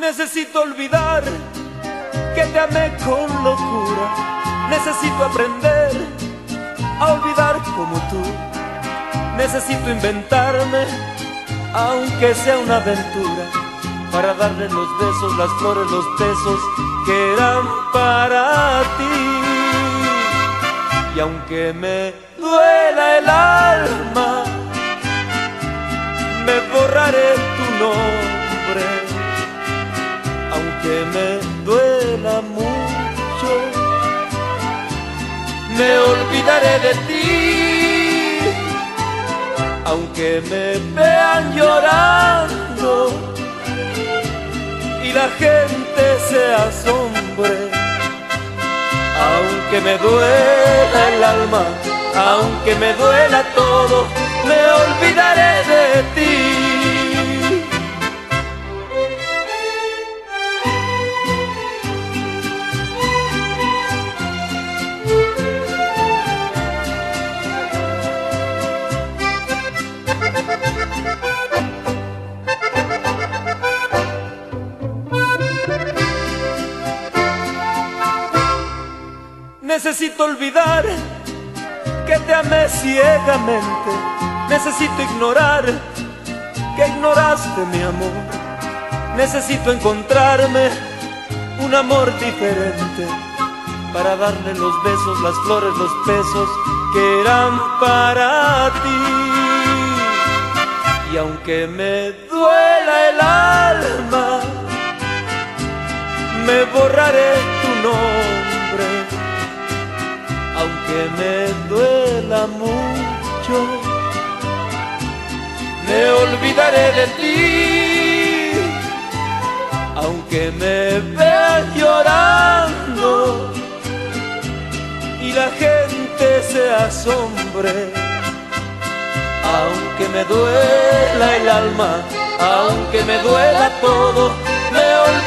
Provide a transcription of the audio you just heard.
Necesito olvidar que te amé con locura. Necesito aprender a olvidar como tú. Necesito inventarme, aunque sea una aventura, para darle los besos, las flores, los besos que eran para ti. Y aunque me duela el alma, me borraré tu nombre. Aunque me duela mucho, me olvidaré de ti. Aunque me vean llorando y la gente se asombre aunque me duela el alma, aunque me duela todo, me olvidaré de ti. Necesito olvidar que te amé ciegamente. Necesito ignorar que ignoraste mi amor. Necesito encontrarme un amor diferente para darle los besos, las flores, los besos que eran para ti. Y aunque me duela el alma, me duela mucho, me olvidaré de ti, aunque me veas llorando y la gente se asombre, aunque me duela el alma, aunque me duela todo, me olvidaré